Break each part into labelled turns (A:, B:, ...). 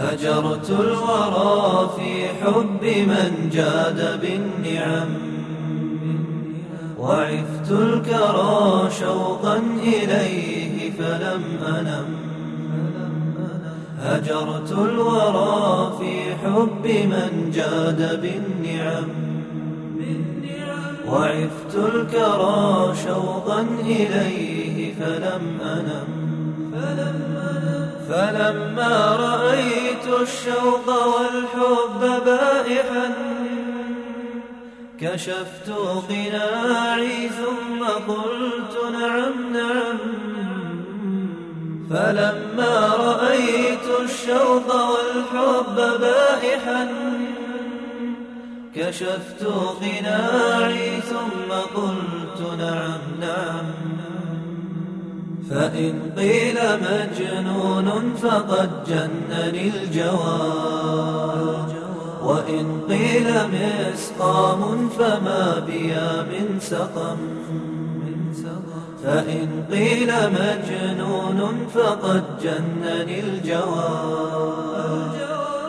A: هجرت الورى في حب من جاد بالنعم وعفت الكرى شوقا إليه فلم أنم. هجرت الورى في حب من جاد بالنعم وعفت الكرى شوقا إليه فلم أنم. فلما رأيت الشوق والحب بائحا كشفت قناعي ثم قلت نعم نعم. فلما رأيت الشوق والحب بائحا كشفت قناعي ثم قلت نعم نعم. فإن قيل مجنون فقد جنني الجواب وإن قيل مسقام فما بيا من سقم. فإن قيل مجنون فقد جنني الجواب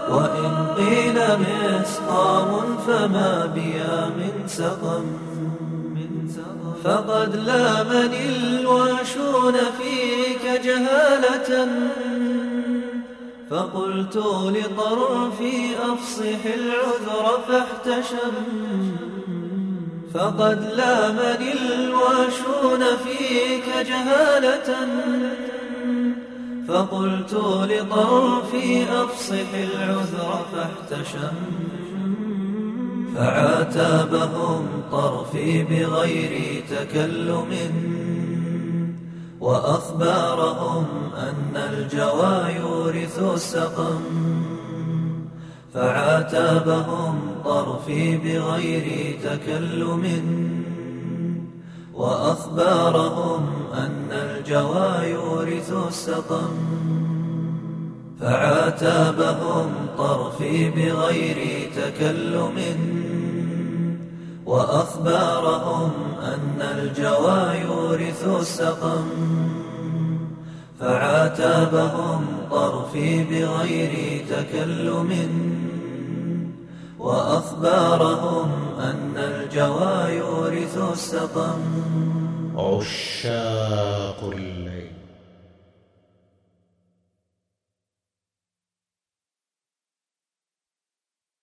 A: وإن قيل مسقام فما بيا من سقم. فقد لامني الواشون فيك جهالة. فقلت لطرفي أفصح العذر فاحتشم. فقد لامني الواشون فيك جهالة. فقلت لطرفي أفصح العذر فاحتشم. فعاتبهم طرفي بغير تكلم. وأخبارهم أن الجوى يورث السقم فعاتبهم طرفي بغير تكلم. وأخبارهم أن الجوى يورث السقم فعاتبهم طرفي بغير تكلم. وأخبارهم أن الجوى يورث السقم فعاتبهم طرفي بغير تكلم وأخبارهم أن الجوى يورث السقم.
B: عشاق الليل.